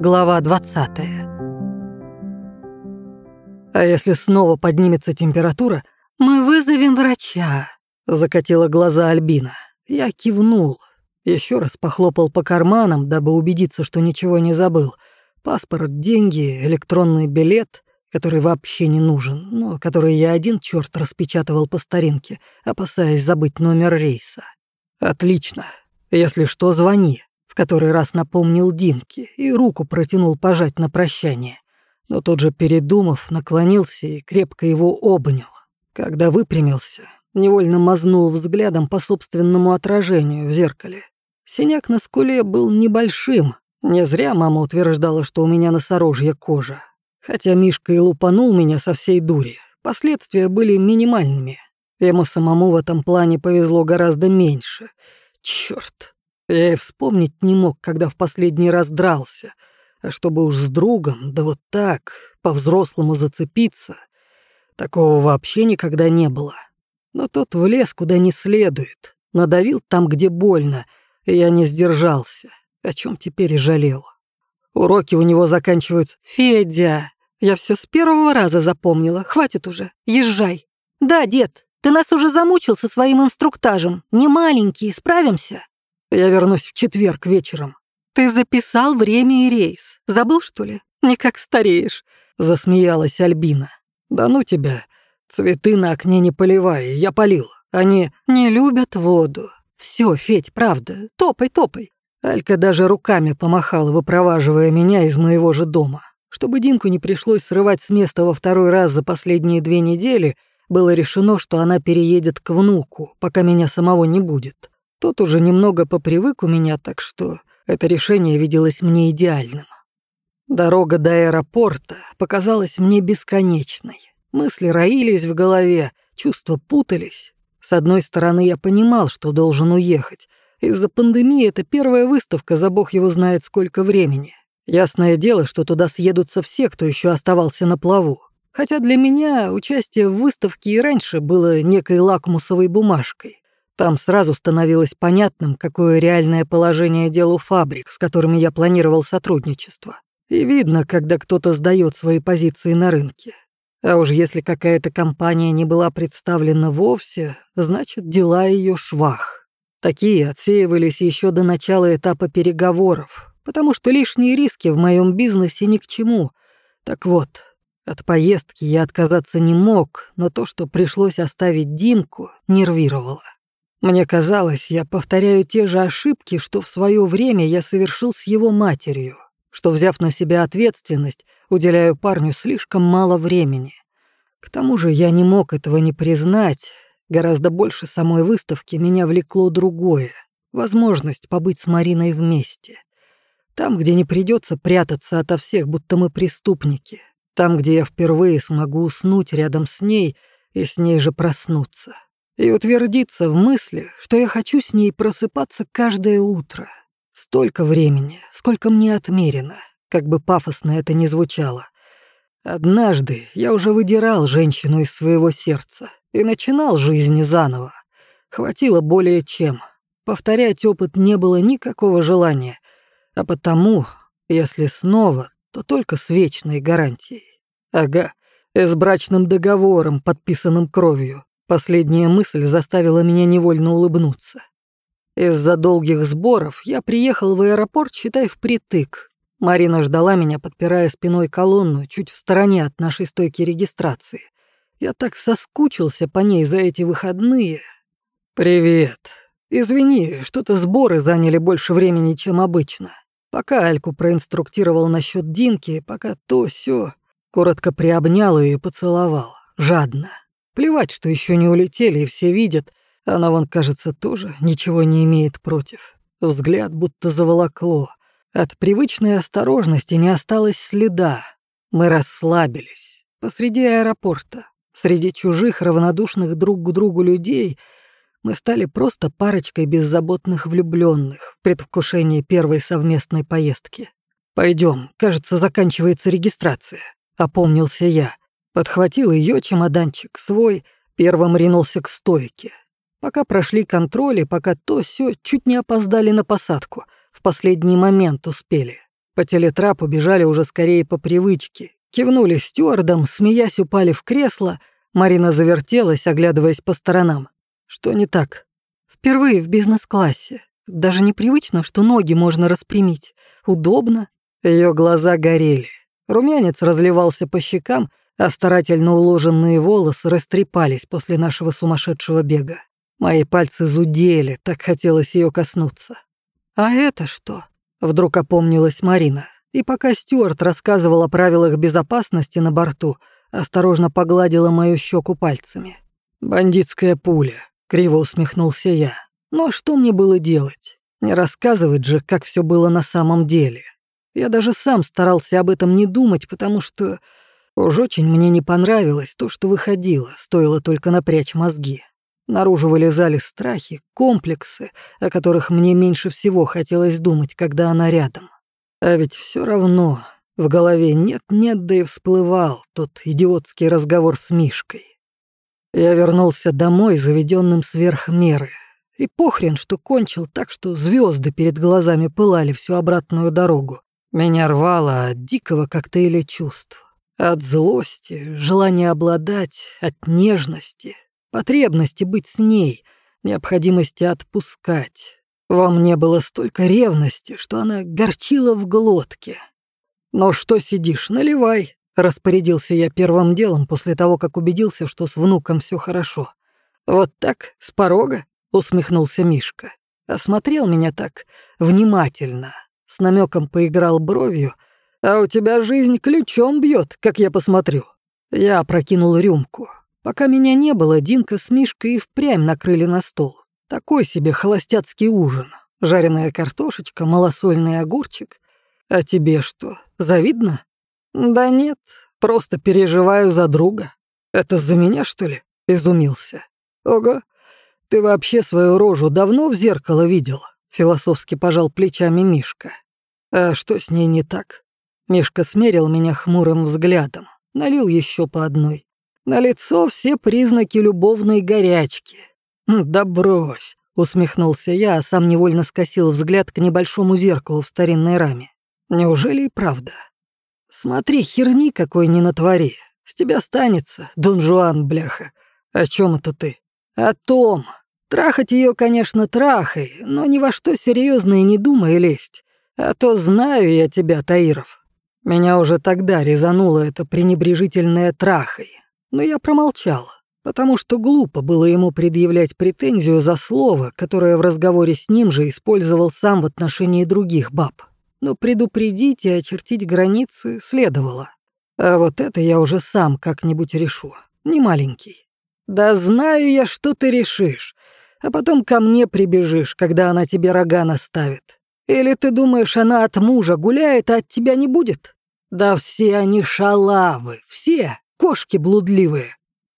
Глава 20. А если снова поднимется температура, мы вызовем врача, закатила глаза Альбина. Я кивнул, еще раз похлопал по карманам, дабы убедиться, что ничего не забыл. Паспорт, деньги, электронный билет, который вообще не нужен, но который я один черт распечатывал по старинке, опасаясь забыть номер рейса. Отлично. Если что, звони который раз напомнил Динке и руку протянул пожать на прощание. Но тут же, передумав, наклонился и крепко его обнял. Когда выпрямился, невольно мазнул взглядом по собственному отражению в зеркале. Синяк на скуле был небольшим. Не зря мама утверждала, что у меня носорожья кожа. Хотя Мишка и лупанул меня со всей дури, последствия были минимальными. Ему самому в этом плане повезло гораздо меньше. Чёрт. Я и вспомнить не мог, когда в последний раз дрался. А чтобы уж с другом, да вот так, по-взрослому зацепиться, такого вообще никогда не было. Но тот влез куда не следует, надавил там, где больно, и я не сдержался, о чем теперь и жалел. Уроки у него заканчиваются. «Федя, я все с первого раза запомнила, хватит уже, езжай». «Да, дед, ты нас уже замучил со своим инструктажем, не маленький, справимся?» Я вернусь в четверг вечером. Ты записал время и рейс. Забыл, что ли? Никак стареешь. Засмеялась Альбина. Да ну тебя. Цветы на окне не поливай, я полил. Они не любят воду. Все, Федь, правда. Топай, топай. Алька даже руками помахала, выпроваживая меня из моего же дома. Чтобы Динку не пришлось срывать с места во второй раз за последние две недели, было решено, что она переедет к внуку, пока меня самого не будет. Тот уже немного попривык у меня, так что это решение виделось мне идеальным. Дорога до аэропорта показалась мне бесконечной. Мысли роились в голове, чувства путались. С одной стороны, я понимал, что должен уехать. Из-за пандемии это первая выставка, за бог его знает сколько времени. Ясное дело, что туда съедутся все, кто еще оставался на плаву. Хотя для меня участие в выставке и раньше было некой лакмусовой бумажкой. Там сразу становилось понятным, какое реальное положение дел у фабрик, с которыми я планировал сотрудничество. И видно, когда кто-то сдает свои позиции на рынке. А уж если какая-то компания не была представлена вовсе, значит, дела ее швах. Такие отсеивались еще до начала этапа переговоров, потому что лишние риски в моем бизнесе ни к чему. Так вот, от поездки я отказаться не мог, но то, что пришлось оставить Димку, нервировало. Мне казалось, я повторяю те же ошибки, что в свое время я совершил с его матерью, что, взяв на себя ответственность, уделяю парню слишком мало времени. К тому же я не мог этого не признать. Гораздо больше самой выставки меня влекло другое — возможность побыть с Мариной вместе. Там, где не придется прятаться ото всех, будто мы преступники. Там, где я впервые смогу уснуть рядом с ней и с ней же проснуться и утвердиться в мысли, что я хочу с ней просыпаться каждое утро. Столько времени, сколько мне отмерено, как бы пафосно это ни звучало. Однажды я уже выдирал женщину из своего сердца и начинал жизнь заново. Хватило более чем. Повторять опыт не было никакого желания, а потому, если снова, то только с вечной гарантией. Ага, и с брачным договором, подписанным кровью, Последняя мысль заставила меня невольно улыбнуться. Из-за долгих сборов я приехал в аэропорт, считай, впритык. Марина ждала меня, подпирая спиной колонну, чуть в стороне от нашей стойки регистрации. Я так соскучился по ней за эти выходные. «Привет. Извини, что-то сборы заняли больше времени, чем обычно. Пока Альку проинструктировал насчет Динки, пока то все коротко приобнял ее и поцеловал. Жадно. Плевать, что еще не улетели и все видят. Она, вон, кажется, тоже ничего не имеет против. Взгляд будто заволокло. От привычной осторожности не осталось следа. Мы расслабились. Посреди аэропорта, среди чужих, равнодушных друг к другу людей, мы стали просто парочкой беззаботных влюбленных в предвкушении первой совместной поездки. Пойдем, кажется, заканчивается регистрация», — опомнился я. Подхватил ее чемоданчик свой, первым ринулся к стойке. Пока прошли контроли, пока то все чуть не опоздали на посадку, в последний момент успели. По телетрапу бежали уже скорее по привычке. Кивнули стюардом, смеясь, упали в кресло. Марина завертелась, оглядываясь по сторонам. Что не так? Впервые в бизнес-классе. Даже непривычно, что ноги можно распрямить. Удобно. Ее глаза горели. Румянец разливался по щекам, а старательно уложенные волосы растрепались после нашего сумасшедшего бега. Мои пальцы зудели, так хотелось ее коснуться. «А это что?» — вдруг опомнилась Марина. И пока Стюарт рассказывал о правилах безопасности на борту, осторожно погладила мою щеку пальцами. «Бандитская пуля», — криво усмехнулся я. «Ну а что мне было делать? Не рассказывать же, как все было на самом деле. Я даже сам старался об этом не думать, потому что уж очень мне не понравилось то, что выходило, стоило только напрячь мозги. Наружу вылезали страхи, комплексы, о которых мне меньше всего хотелось думать, когда она рядом. А ведь все равно в голове нет-нет, да и всплывал тот идиотский разговор с Мишкой. Я вернулся домой, заведенным сверх меры. И похрен, что кончил так, что звезды перед глазами пылали всю обратную дорогу. Меня рвало от дикого коктейля чувств. От злости, желания обладать, от нежности — потребности быть с ней, необходимости отпускать. Во мне было столько ревности, что она горчила в глотке. «Но что сидишь, наливай», — распорядился я первым делом после того, как убедился, что с внуком все хорошо. «Вот так, с порога?» — усмехнулся Мишка. Осмотрел меня так внимательно, с намеком поиграл бровью. «А у тебя жизнь ключом бьет, как я посмотрю». Я прокинул рюмку. Пока меня не было, Динка с Мишкой и впрямь накрыли на стол. Такой себе холостяцкий ужин. Жареная картошечка, малосольный огурчик. А тебе что, завидно? Да нет, просто переживаю за друга. Это за меня, что ли? Изумился. Ого, ты вообще свою рожу давно в зеркало видел? Философски пожал плечами Мишка. А что с ней не так? Мишка смерил меня хмурым взглядом, налил еще по одной. На лицо все признаки любовной горячки. «Да брось», — усмехнулся я, а сам невольно скосил взгляд к небольшому зеркалу в старинной раме. «Неужели и правда? Смотри, херни какой не натвори. С тебя станется, Дон Жуан, бляха. О чем это ты? О том. Трахать ее, конечно, трахай, но ни во что серьезное не думай лезть. А то знаю я тебя, Таиров. Меня уже тогда резануло это пренебрежительное трахай. Но я промолчал, потому что глупо было ему предъявлять претензию за слово, которое в разговоре с ним же использовал сам в отношении других баб. Но предупредить и очертить границы следовало. А вот это я уже сам как-нибудь решу. Не маленький. Да знаю я, что ты решишь. А потом ко мне прибежишь, когда она тебе рога наставит. Или ты думаешь, она от мужа гуляет, а от тебя не будет? Да все они шалавы, все кошки блудливые.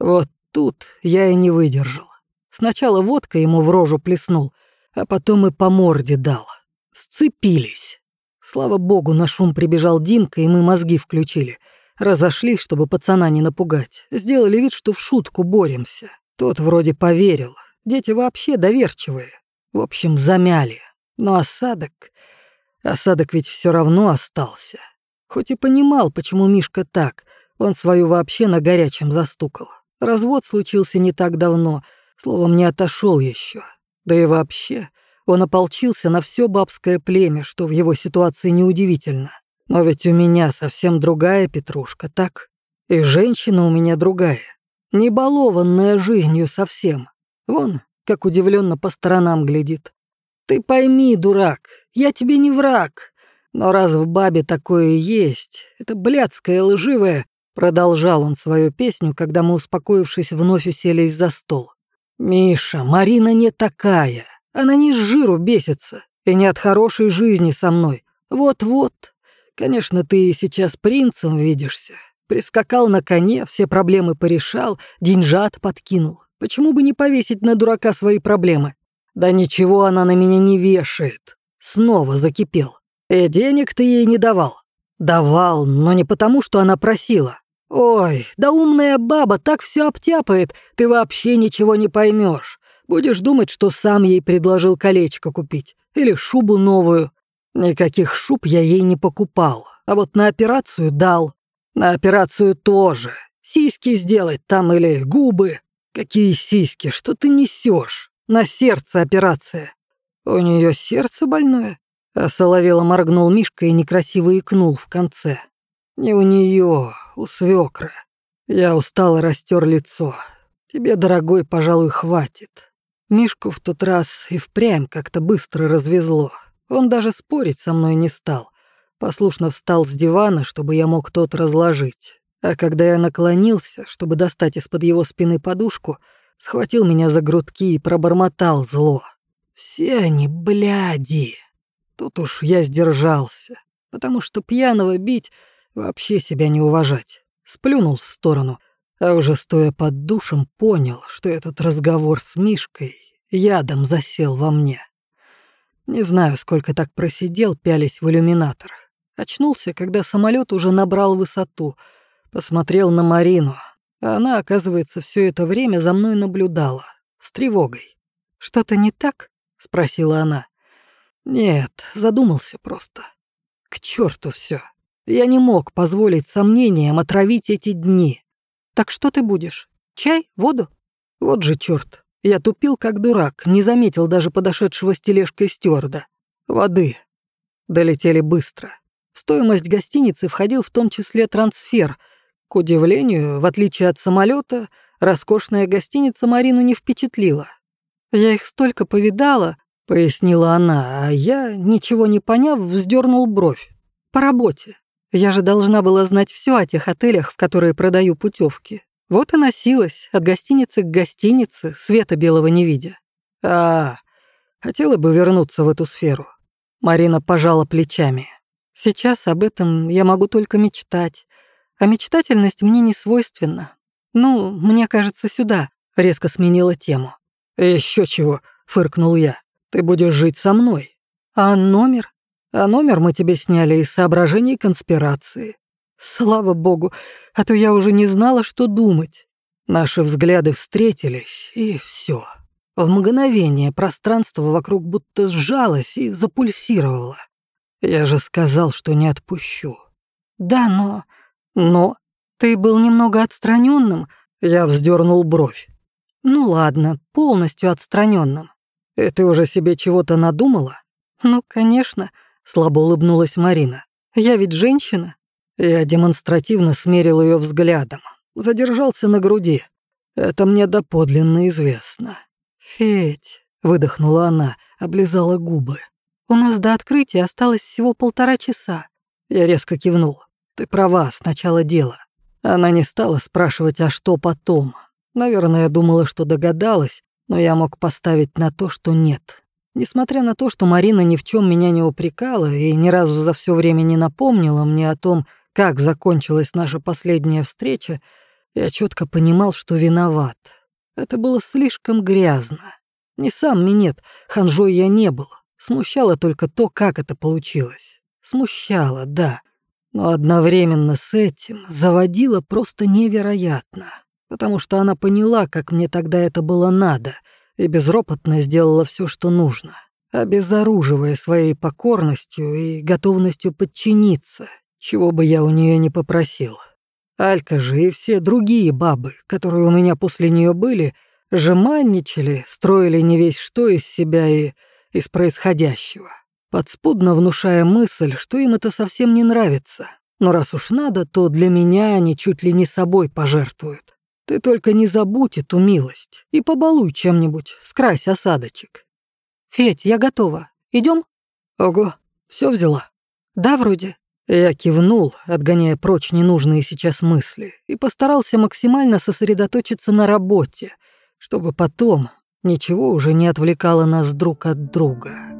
Вот тут я и не выдержал. Сначала водка ему в рожу плеснул, а потом и по морде дал. Сцепились. Слава богу, на шум прибежал Димка, и мы мозги включили. Разошлись, чтобы пацана не напугать. Сделали вид, что в шутку боремся. Тот вроде поверил. Дети вообще доверчивые. В общем, замяли. Но осадок... Осадок ведь все равно остался. Хоть и понимал, почему Мишка так, он свою вообще на горячем застукал. Развод случился не так давно, словом, не отошел еще. Да и вообще, он ополчился на все бабское племя, что в его ситуации неудивительно. Но ведь у меня совсем другая петрушка, так? И женщина у меня другая, не балованная жизнью совсем. Вон, как удивленно по сторонам глядит. Ты пойми, дурак, я тебе не враг. Но раз в бабе такое есть, это блядское лживое, Продолжал он свою песню, когда мы, успокоившись, вновь уселись за стол. «Миша, Марина не такая. Она не с жиру бесится. И не от хорошей жизни со мной. Вот-вот. Конечно, ты сейчас принцем видишься. Прискакал на коне, все проблемы порешал, деньжат подкинул. Почему бы не повесить на дурака свои проблемы? Да ничего она на меня не вешает. Снова закипел. И денег ты ей не давал. Давал, но не потому, что она просила. «Ой, да умная баба так все обтяпает, ты вообще ничего не поймешь. Будешь думать, что сам ей предложил колечко купить или шубу новую. Никаких шуб я ей не покупал, а вот на операцию дал. На операцию тоже. Сиськи сделать там или губы. Какие сиськи, что ты несешь? На сердце операция. У нее сердце больное? А соловело моргнул Мишка и некрасиво икнул в конце. Не у нее, у свекра. Я устал и растер лицо. Тебе, дорогой, пожалуй, хватит. Мишку в тот раз и впрямь как-то быстро развезло. Он даже спорить со мной не стал. Послушно встал с дивана, чтобы я мог тот разложить. А когда я наклонился, чтобы достать из-под его спины подушку, схватил меня за грудки и пробормотал зло. «Все они бляди!» Тут уж я сдержался, потому что пьяного бить вообще себя не уважать. Сплюнул в сторону, а уже стоя под душем понял, что этот разговор с Мишкой ядом засел во мне. Не знаю, сколько так просидел, пялись в иллюминатор. Очнулся, когда самолет уже набрал высоту. Посмотрел на Марину. Она, оказывается, все это время за мной наблюдала. С тревогой. «Что-то не так?» — спросила она. «Нет, задумался просто. К черту все. Я не мог позволить сомнениям отравить эти дни. Так что ты будешь? Чай? Воду? Вот же черт. Я тупил как дурак, не заметил даже подошедшего с тележкой стюарда. Воды. Долетели быстро. В стоимость гостиницы входил в том числе трансфер. К удивлению, в отличие от самолета, роскошная гостиница Марину не впечатлила. «Я их столько повидала», — пояснила она, а я, ничего не поняв, вздернул бровь. «По работе. Я же должна была знать все о тех отелях, в которые продаю путевки. Вот и носилась от гостиницы к гостинице, света белого не видя. А, хотела бы вернуться в эту сферу. Марина пожала плечами. Сейчас об этом я могу только мечтать. А мечтательность мне не свойственна. Ну, мне кажется, сюда. Резко сменила тему. Еще чего, фыркнул я. Ты будешь жить со мной. А номер? А номер мы тебе сняли из соображений конспирации. Слава богу, а то я уже не знала, что думать. Наши взгляды встретились, и все. В мгновение пространство вокруг будто сжалось и запульсировало. Я же сказал, что не отпущу. Да, но... Но... Ты был немного отстраненным. Я вздернул бровь. Ну ладно, полностью отстраненным. И ты уже себе чего-то надумала? Ну, конечно, слабо улыбнулась Марина. Я ведь женщина. Я демонстративно смерил ее взглядом, задержался на груди. Это мне доподлинно известно. «Федь», — выдохнула она, облизала губы. «У нас до открытия осталось всего полтора часа». Я резко кивнул. «Ты права, сначала дело». Она не стала спрашивать, а что потом. Наверное, думала, что догадалась, но я мог поставить на то, что нет. Несмотря на то, что Марина ни в чем меня не упрекала и ни разу за все время не напомнила мне о том, как закончилась наша последняя встреча, я четко понимал, что виноват. Это было слишком грязно. Не сам минет, ханжой я не был. Смущало только то, как это получилось. Смущало, да. Но одновременно с этим заводило просто невероятно. Потому что она поняла, как мне тогда это было надо, и безропотно сделала все, что нужно, обезоруживая своей покорностью и готовностью подчиниться, чего бы я у нее не попросил. Алька же и все другие бабы, которые у меня после нее были, жеманничали, строили не весь что из себя и из происходящего, подспудно внушая мысль, что им это совсем не нравится. Но раз уж надо, то для меня они чуть ли не собой пожертвуют. Ты только не забудь эту милость и побалуй чем-нибудь, скрась осадочек. Федь, я готова. Идем? Ого, все взяла? Да, вроде. Я кивнул, отгоняя прочь ненужные сейчас мысли, и постарался максимально сосредоточиться на работе, чтобы потом ничего уже не отвлекало нас друг от друга.